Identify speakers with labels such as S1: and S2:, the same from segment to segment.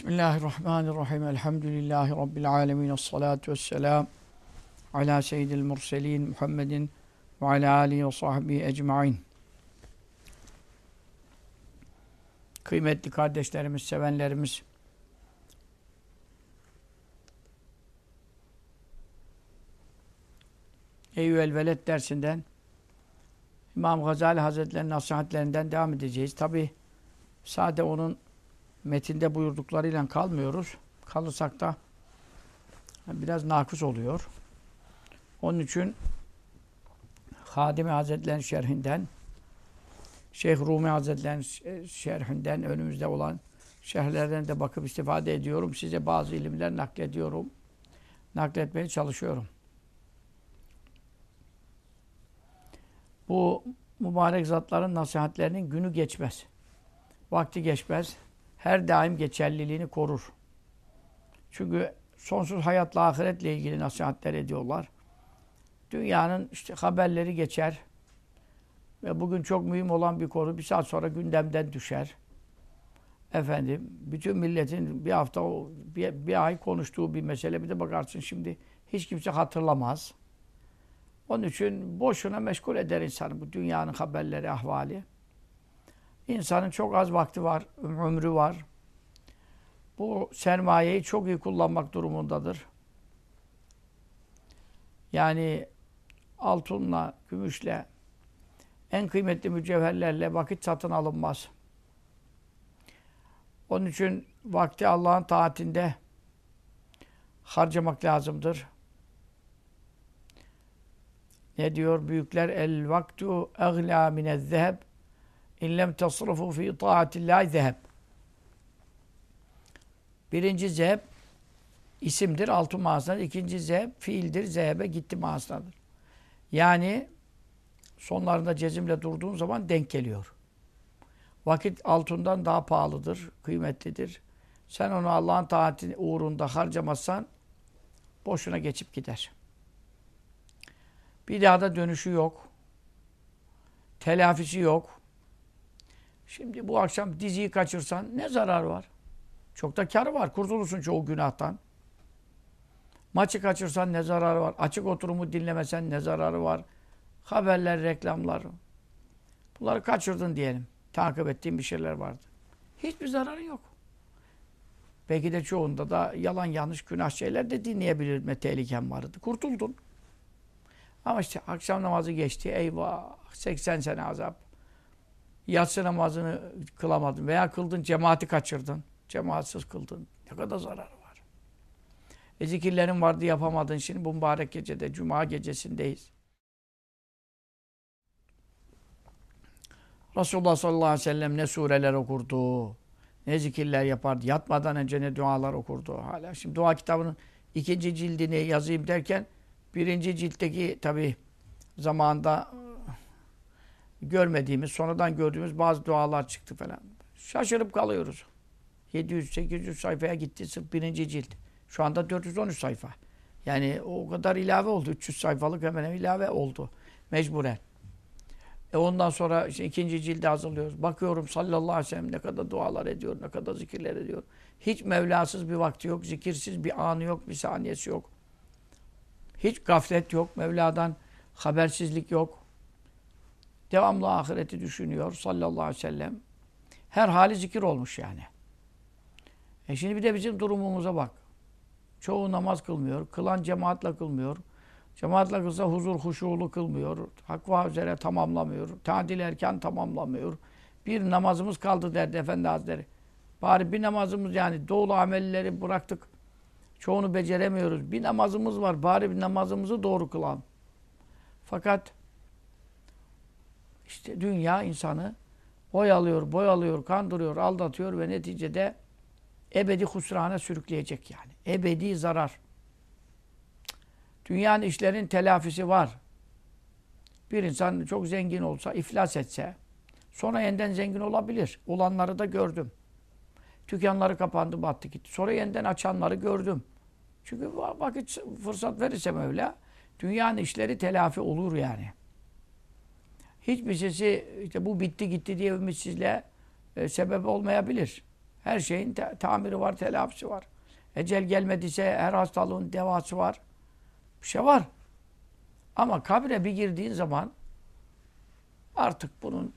S1: Bismillahirrahmanirrahim. Elhamdülillahi Rabbil alemin. Esselatu vesselam. Ala seyyidil murselin Muhammedin ve ala alihi ve sahbihi ecma'in. Kıymetli kardeşlerimiz, sevenlerimiz, Eyyüel Veled dersinden İmam Gazali Hazretleri'nin nasihatlerinden devam edeceğiz. Tabi sade onun metinde buyurduklarıyla kalmıyoruz. Kalırsak da biraz nakus oluyor. Onun için Hadimi Hazretleri'nin şerhinden Şeyh Rumi Hazretleri'nin şerhinden önümüzde olan şerhlerden de bakıp istifade ediyorum. Size bazı ilimler naklediyorum. Nakletmeye çalışıyorum. Bu mübarek zatların nasihatlerinin günü geçmez. Vakti geçmez her daim geçerliliğini korur. Çünkü sonsuz hayatla ahiretle ilgili nasihatler ediyorlar. Dünyanın işte haberleri geçer. Ve bugün çok mühim olan bir konu bir saat sonra gündemden düşer. Efendim, bütün milletin bir hafta, bir, bir ay konuştuğu bir mesele bir de bakarsın şimdi hiç kimse hatırlamaz. Onun için boşuna meşgul eder insanı bu dünyanın haberleri, ahvali. İnsanın çok az vakti var, ömrü var. Bu sermayeyi çok iyi kullanmak durumundadır. Yani altınla, gümüşle, en kıymetli mücevherlerle vakit satın alınmaz. Onun için vakti Allah'ın taatinde harcamak lazımdır. Ne diyor büyükler? El vaktu egla minez zeheb İllem tasrafu fi taatillahi zeheb. Birinci zeheb isimdir, altı manasındadır. İkinci zeheb fiildir, zehebe gitti manasındadır. Yani sonlarında cezimle durduğun zaman denk geliyor. Vakit altından daha pahalıdır, kıymetlidir. Sen onu Allah'ın taati uğrunda harcamazsan boşuna geçip gider. Bir daha da dönüşü yok. Telafisi yok. Şimdi bu akşam diziyi kaçırsan ne zarar var? Çok da kar var. Kurtulursun çoğu günahtan. Maçı kaçırsan ne zararı var? Açık oturumu dinlemesen ne zararı var? Haberler, reklamlar. Bunları kaçırdın diyelim. Takip ettiğin bir şeyler vardı. Hiçbir zararı yok. Belki de çoğunda da yalan yanlış günah şeyler de dinleyebilme tehliken vardı. Kurtuldun. Ama işte akşam namazı geçti. Eyvah 80 sene azap yatsı namazını kılamadın veya kıldın cemaati kaçırdın. Cemaatsiz kıldın. Ne kadar zararı var. E zikirlerin vardı yapamadın. Şimdi bu mübarek gecede, cuma gecesindeyiz. Resulullah sallallahu aleyhi ve sellem ne sureler okurdu, ne zikirler yapardı. Yatmadan önce ne dualar okurdu. Hala şimdi dua kitabının ikinci cildini yazayım derken birinci ciltteki tabi zamanda görmediğimiz, sonradan gördüğümüz bazı dualar çıktı falan. Şaşırıp kalıyoruz. 700-800 sayfaya gitti sırf birinci cilt. Şu anda 413 sayfa. Yani o kadar ilave oldu. 300 sayfalık hemen ilave oldu. Mecburen. E ondan sonra işte ikinci cildi hazırlıyoruz. Bakıyorum sallallahu aleyhi ve sellem ne kadar dualar ediyor, ne kadar zikirler ediyor. Hiç Mevlasız bir vakti yok, zikirsiz bir anı yok, bir saniyesi yok. Hiç gaflet yok, Mevla'dan habersizlik yok. Devamlı ahireti düşünüyor sallallahu aleyhi ve sellem. Her hali zikir olmuş yani. E şimdi bir de bizim durumumuza bak. Çoğu namaz kılmıyor. Kılan cemaatle kılmıyor. Cemaatle kılsa huzur huşulu kılmıyor. Hakva üzere tamamlamıyor. Tadil erken tamamlamıyor. Bir namazımız kaldı derdi Efendi Hazretleri. Bari bir namazımız yani doğulu amelleri bıraktık. Çoğunu beceremiyoruz. Bir namazımız var. Bari bir namazımızı doğru kılan. Fakat işte dünya insanı oyalıyor, boyalıyor, kandırıyor, aldatıyor ve neticede ebedi husrana sürükleyecek yani. Ebedi zarar. Dünyanın işlerin telafisi var. Bir insan çok zengin olsa, iflas etse, sonra yeniden zengin olabilir. Olanları da gördüm. Dükkanları kapandı, battı gitti. Sonra yeniden açanları gördüm. Çünkü vakit fırsat verirse Mevla, dünyanın işleri telafi olur yani hiçbir sesi işte bu bitti gitti diye ümitsizliğe e, sebep olmayabilir. Her şeyin te- tamiri var, telafisi var. Ecel gelmediyse her hastalığın devası var. Bir şey var. Ama kabre bir girdiğin zaman artık bunun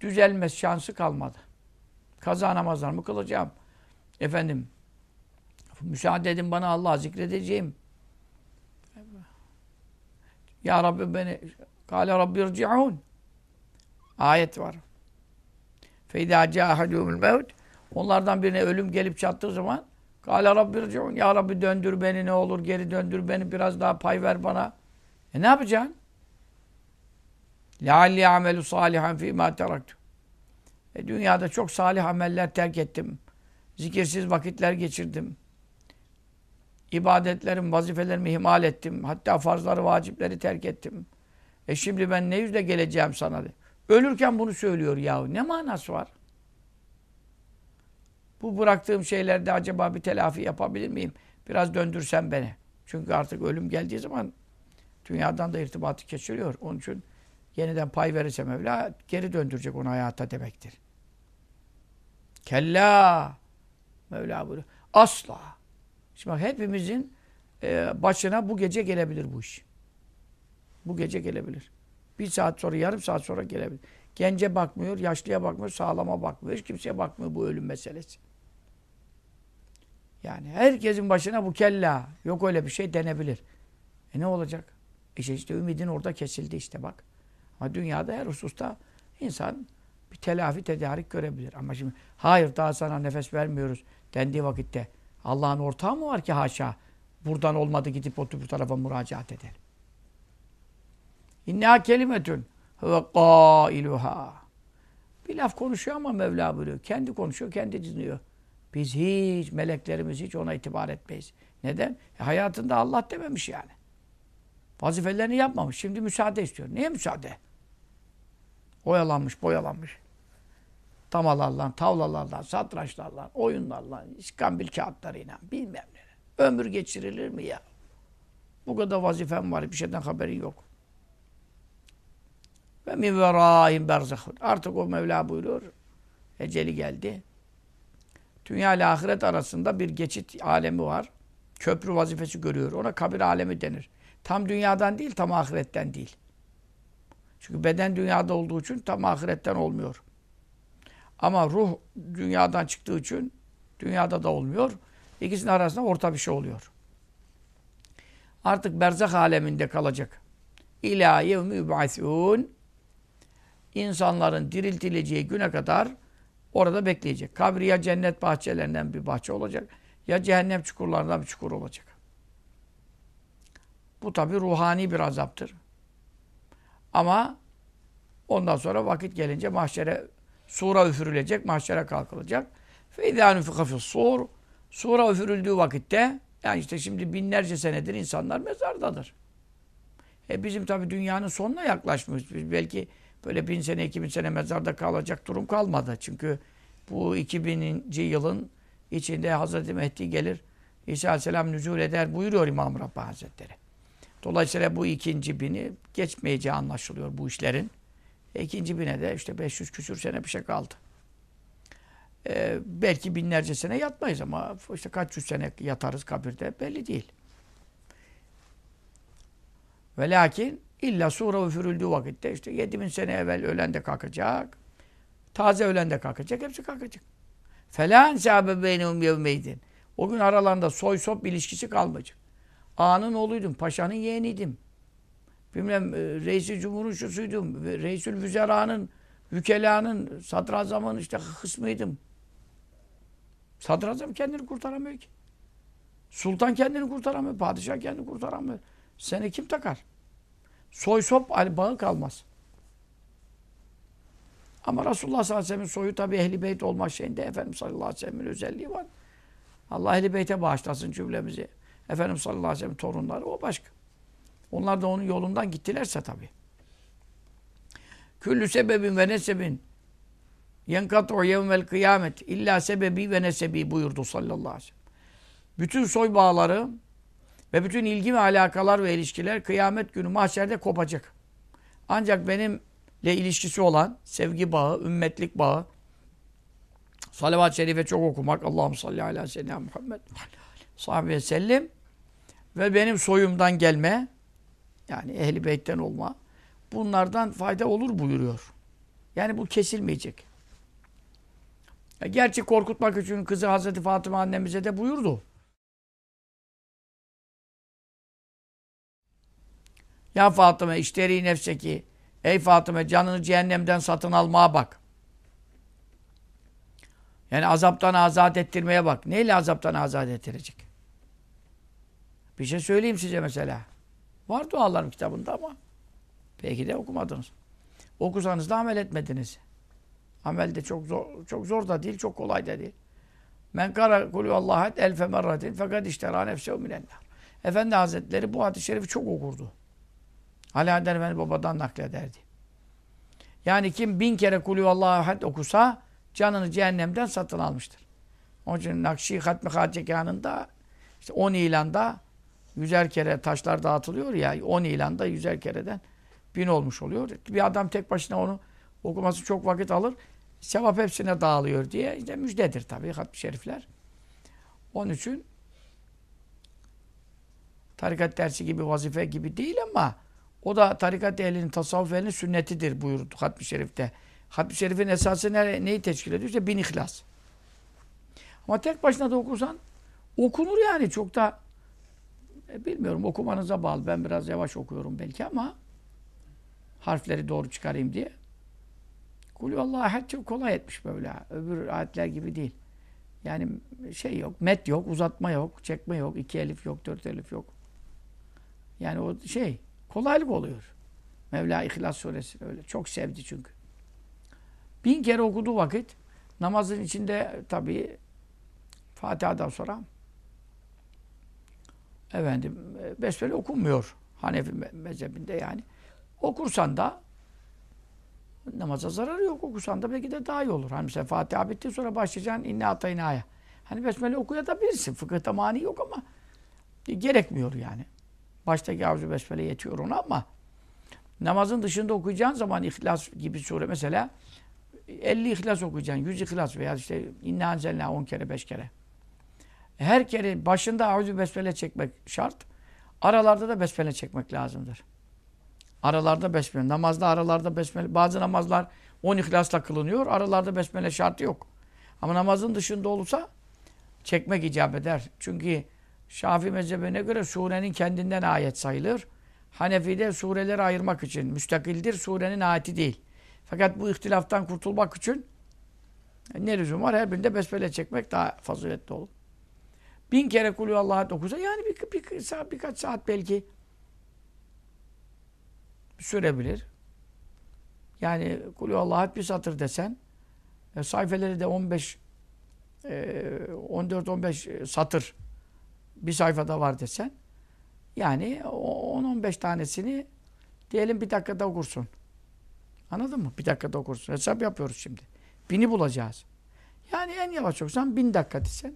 S1: düzelmez şansı kalmadı. Kaza namazlarımı kılacağım. Efendim, müsaade edin bana Allah'ı zikredeceğim. Ya Rabbi beni Kale Rabbi irci'un Ayet var. Feyda cahadûmül mevt Onlardan birine ölüm gelip çattığı zaman Kale Rabbi irci'un Ya Rabbi döndür beni ne olur geri döndür beni biraz daha pay ver bana. E ne yapacaksın? Lealli amelu salihan fîmâ teraktu. E dünyada çok salih ameller terk ettim. Zikirsiz vakitler geçirdim. İbadetlerim, vazifelerimi ihmal ettim. Hatta farzları, vacipleri terk ettim. E şimdi ben ne yüzle geleceğim sana? De. Ölürken bunu söylüyor yahu. Ne manası var? Bu bıraktığım şeylerde acaba bir telafi yapabilir miyim? Biraz döndürsen beni. Çünkü artık ölüm geldiği zaman dünyadan da irtibatı kesiliyor. Onun için yeniden pay verirse Mevla geri döndürecek onu hayata demektir. Kella Mevla buyuruyor. Asla. Şimdi bak hepimizin e, başına bu gece gelebilir bu iş. Bu gece gelebilir. Bir saat sonra, yarım saat sonra gelebilir. Gence bakmıyor, yaşlıya bakmıyor, sağlama bakmıyor. Hiç kimseye bakmıyor bu ölüm meselesi. Yani herkesin başına bu kella. Yok öyle bir şey denebilir. E ne olacak? İşte, işte ümidin orada kesildi işte bak. Ama dünyada her hususta insan bir telafi tedarik görebilir. Ama şimdi hayır daha sana nefes vermiyoruz dendiği vakitte Allah'ın ortağı mı var ki haşa? Buradan olmadı gidip oturup bu tarafa müracaat edelim. İnneha kelimetün ve qailuha. Bir laf konuşuyor ama Mevla buyuruyor. Kendi konuşuyor, kendi dinliyor. Biz hiç, meleklerimiz hiç ona itibar etmeyiz. Neden? E, hayatında Allah dememiş yani. Vazifelerini yapmamış. Şimdi müsaade istiyor. Niye müsaade? Oyalanmış, boyalanmış. Tamalarla, tavlalarla, satrançlarla, oyunlarla, iskambil kağıtlarıyla, bilmem ne. Ömür geçirilir mi ya? Bu kadar vazifem var, bir şeyden haberin yok. Ve min verâhim berzahun. Artık o Mevla buyuruyor. Eceli geldi. Dünya ile ahiret arasında bir geçit alemi var. Köprü vazifesi görüyor. Ona kabir alemi denir. Tam dünyadan değil, tam ahiretten değil. Çünkü beden dünyada olduğu için tam ahiretten olmuyor. Ama ruh dünyadan çıktığı için dünyada da olmuyor. İkisinin arasında orta bir şey oluyor. Artık berzak aleminde kalacak. İlâ yevmi yub'asûn insanların diriltileceği güne kadar orada bekleyecek. Kabri ya cennet bahçelerinden bir bahçe olacak ya cehennem çukurlarından bir çukur olacak. Bu tabi ruhani bir azaptır. Ama ondan sonra vakit gelince mahşere sura üfürülecek, mahşere kalkılacak. فَاِذَا نُفِقَ فِي sur Sura üfürüldüğü vakitte yani işte şimdi binlerce senedir insanlar mezardadır. E bizim tabi dünyanın sonuna yaklaşmış. Biz belki böyle bin sene, iki bin sene mezarda kalacak durum kalmadı. Çünkü bu 2000. yılın içinde Hazreti Mehdi gelir. İsa Aleyhisselam nüzul eder buyuruyor İmam Rabbani Hazretleri. Dolayısıyla bu ikinci bini geçmeyeceği anlaşılıyor bu işlerin. İkinci bine de işte 500 küsür sene bir şey kaldı. E, belki binlerce sene yatmayız ama işte kaç yüz sene yatarız kabirde belli değil. Ve lakin illa sura üfürüldüğü vakitte işte 7000 sene evvel ölen de kalkacak. Taze ölen de kalkacak. Hepsi kalkacak. Falan sahabe beynehum yevmeydin. O gün aralarında soy sop ilişkisi kalmayacak. Ağanın oğluydum, paşanın yeğeniydim. Bilmem e, reisi cumhurun şusuydum, reisül füzera'nın, vükelanın, sadrazamın işte kısmıydım. Sadrazam kendini kurtaramıyor ki. Sultan kendini kurtaramıyor, padişah kendini kurtaramıyor. Seni kim takar? Soy sop bağı kalmaz. Ama Resulullah sallallahu aleyhi ve sellem'in soyu tabi ehli beyt olma şeyinde Efendimiz sallallahu aleyhi ve sellem'in özelliği var. Allah ehli beyte bağışlasın cümlemizi. Efendimiz sallallahu aleyhi ve sellem torunları o başka. Onlar da onun yolundan gittilerse tabi. Küllü sebebin ve nesebin yenkat'u yevmel kıyamet illa sebebi ve nesebi buyurdu sallallahu aleyhi ve sellem. Bütün soy bağları ve bütün ilgi ve alakalar ve ilişkiler kıyamet günü mahşerde kopacak. Ancak benimle ilişkisi olan sevgi bağı, ümmetlik bağı, Salavat-ı şerife çok okumak. Allah'ım salli ala seyyidina Muhammed. Sahibi ve sellem. Ve benim soyumdan gelme. Yani ehli beytten olma. Bunlardan fayda olur buyuruyor. Yani bu kesilmeyecek. Ya gerçi korkutmak için kızı Hazreti Fatıma annemize de buyurdu. Ya Fatıma işteri nefseki. Ey Fatıma canını cehennemden satın almaya bak. Yani azaptan azat ettirmeye bak. Neyle azaptan azat ettirecek? Bir şey söyleyeyim size mesela. Var dualarım kitabında ama belki de okumadınız. Okusanız da amel etmediniz. Amel de çok zor, çok zor da değil, çok kolay da değil. Men kara kulü Allah'et elfe merratin fakat iştera nefsehu minennar. Efendi Hazretleri bu hadis-i şerifi çok okurdu. Ali Adel Efendi babadan naklederdi. Yani kim bin kere kulü Allah'et okusa canını cehennemden satın almıştır. Onun için Nakşi Hatmi Hacekanı'nda işte 10 ilanda yüzer kere taşlar dağıtılıyor ya 10 ilanda yüzer kereden bin olmuş oluyor. Bir adam tek başına onu okuması çok vakit alır. Sevap hepsine dağılıyor diye işte müjdedir tabii hatmi şerifler. Onun için tarikat dersi gibi vazife gibi değil ama o da tarikat ehlinin, tasavvuf ehlinin sünnetidir buyurdu hatmi şerifte. Hatmi şerifin esası ne, neyi teşkil ediyor? İşte bin ihlas. Ama tek başına da okursan okunur yani çok da e, bilmiyorum okumanıza bağlı. Ben biraz yavaş okuyorum belki ama harfleri doğru çıkarayım diye. Kulü Allah ahad çok kolay etmiş böyle. Öbür ayetler gibi değil. Yani şey yok, met yok, uzatma yok, çekme yok, iki elif yok, dört elif yok. Yani o şey, kolaylık oluyor. Mevla İhlas suresi öyle. Çok sevdi çünkü. Bin kere okuduğu vakit namazın içinde tabii Fatiha'dan sonra efendim besmele okunmuyor. Hanefi mezhebinde yani. Okursan da namaza zararı yok. Okusan da belki de daha iyi olur. Hani mesela Fatiha bitti sonra başlayacaksın inne ataynaya. Hani besmele okuyabilirsin. Fıkıhta mani yok ama gerekmiyor yani. Baştaki avzu besmele yetiyor ona ama namazın dışında okuyacağın zaman İhlas gibi sure mesela 50 İhlas okuyacaksın, 100 İhlas veya işte inne anzelna 10 kere 5 kere. Her kere başında avzu besmele çekmek şart. Aralarda da besmele çekmek lazımdır. Aralarda besmele. Namazda aralarda besmele. Bazı namazlar 10 ihlasla kılınıyor. Aralarda besmele şartı yok. Ama namazın dışında olursa çekmek icap eder. Çünkü Şafii mezhebine göre surenin kendinden ayet sayılır. Hanefi'de sureleri ayırmak için müstakildir. Surenin ayeti değil. Fakat bu ihtilaftan kurtulmak için ne lüzum var? Her birinde besmele çekmek daha faziletli olur. Bin kere kulü Allah'a okusa yani bir, bir, bir saat, birkaç saat belki sürebilir. Yani kulü Allah'a bir satır desen e, sayfeleri de 15 e, 14-15 satır bir sayfada var desen yani 10-15 tanesini diyelim bir dakikada okursun. Anladın mı? Bir dakikada okursun. Hesap yapıyoruz şimdi. Bini bulacağız. Yani en yavaş olsan bin dakika desen.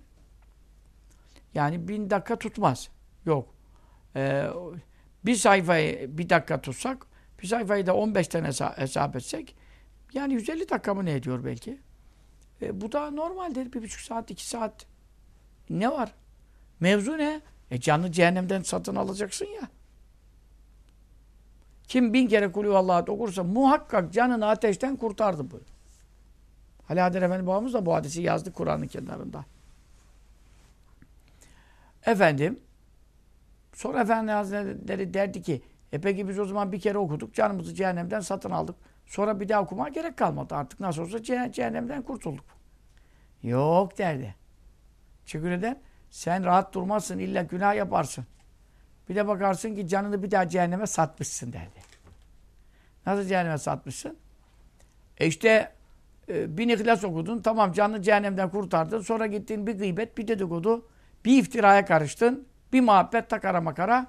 S1: Yani bin dakika tutmaz. Yok. Ee, bir sayfayı bir dakika tutsak, bir sayfayı da 15 tane hesap etsek, yani 150 dakika mı ne ediyor belki? E, bu da normaldir. Bir buçuk saat, iki saat. Ne var? Mevzu ne? E canlı cehennemden satın alacaksın ya. Kim bin kere kulü Allah'a okursa muhakkak canını ateşten kurtardı bu. Ali Adel Efendi babamız da bu hadisi yazdı Kur'an'ın kenarında. Efendim sonra Efendi Hazretleri derdi ki e peki biz o zaman bir kere okuduk canımızı cehennemden satın aldık. Sonra bir daha okumaya gerek kalmadı. Artık nasıl olsa cehennemden kurtulduk. Yok derdi. Çünkü neden? Sen rahat durmazsın. illa günah yaparsın. Bir de bakarsın ki canını bir daha cehenneme satmışsın derdi. Nasıl cehenneme satmışsın? E işte e, bin ihlas okudun. Tamam canını cehennemden kurtardın. Sonra gittin bir gıybet, bir dedikodu, bir iftiraya karıştın. Bir muhabbet takara makara.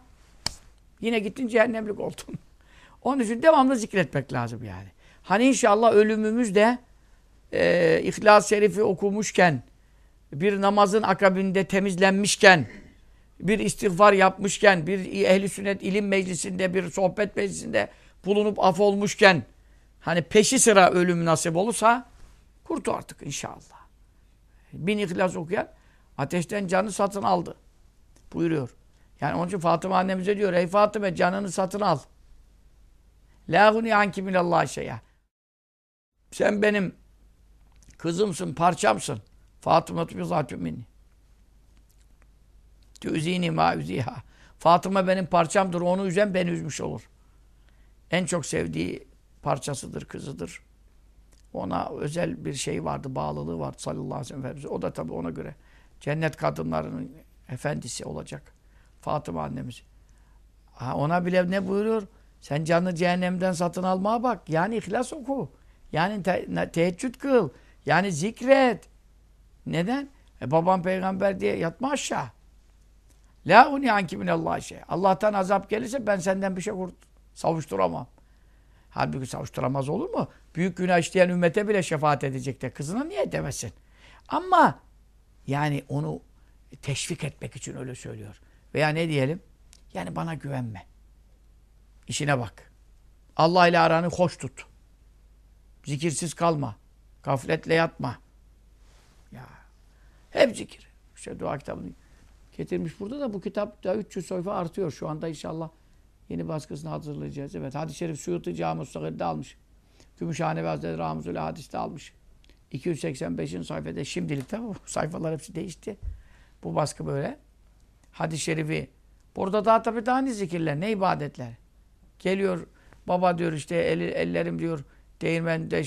S1: Yine gittin cehennemlik oldun. Onun için devamlı zikretmek lazım yani. Hani inşallah ölümümüz de e, İhlas-ı Şerif'i okumuşken, bir namazın akabinde temizlenmişken, bir istiğfar yapmışken, bir ehli sünnet ilim meclisinde, bir sohbet meclisinde bulunup af olmuşken, hani peşi sıra ölüm nasip olursa kurtu artık inşallah. Bin ihlas okuyan ateşten canı satın aldı. Buyuruyor. Yani onun için Fatıma annemize diyor. Ey Fatıma canını satın al. La huni anki minallah şey'a. Sen benim kızımsın, parçamsın. Fatıma tu bizatü minni. Tüzini ma üziha. Fatıma benim parçamdır. Onu üzen beni üzmüş olur. En çok sevdiği parçasıdır, kızıdır. Ona özel bir şey vardı, bağlılığı vardı sallallahu aleyhi ve sellem. O da tabii ona göre cennet kadınlarının efendisi olacak. Fatıma annemiz. Ha, ona bile ne buyuruyor? Sen canını cehennemden satın almaya bak. Yani ihlas oku. Yani te teheccüd kıl. Yani zikret. Neden? E, babam peygamber diye yatma aşağı. La uni anki minallah şey. Allah'tan azap gelirse ben senden bir şey kurt savuşturamam. Halbuki savuşturamaz olur mu? Büyük günah işleyen ümmete bile şefaat edecek de kızına niye edemesin? Ama yani onu teşvik etmek için öyle söylüyor. Veya ne diyelim? Yani bana güvenme. İşine bak. Allah ile aranı hoş tut. Zikirsiz kalma. Gafletle yatma. Ya. Hep zikir. İşte dua kitabını getirmiş burada da bu kitap da 300 sayfa artıyor. Şu anda inşallah yeni baskısını hazırlayacağız. Evet hadis-i şerif Suyuti Cami Mustahir'de almış. Gümüşhane ve Hazreti Ramuzül Hadis'te almış. 285. sayfada şimdilik bu sayfalar hepsi değişti. Bu baskı böyle. Hadis-i şerifi. Burada daha tabii daha ne zikirler, ne ibadetler. Geliyor baba diyor işte el, ellerim diyor değirmende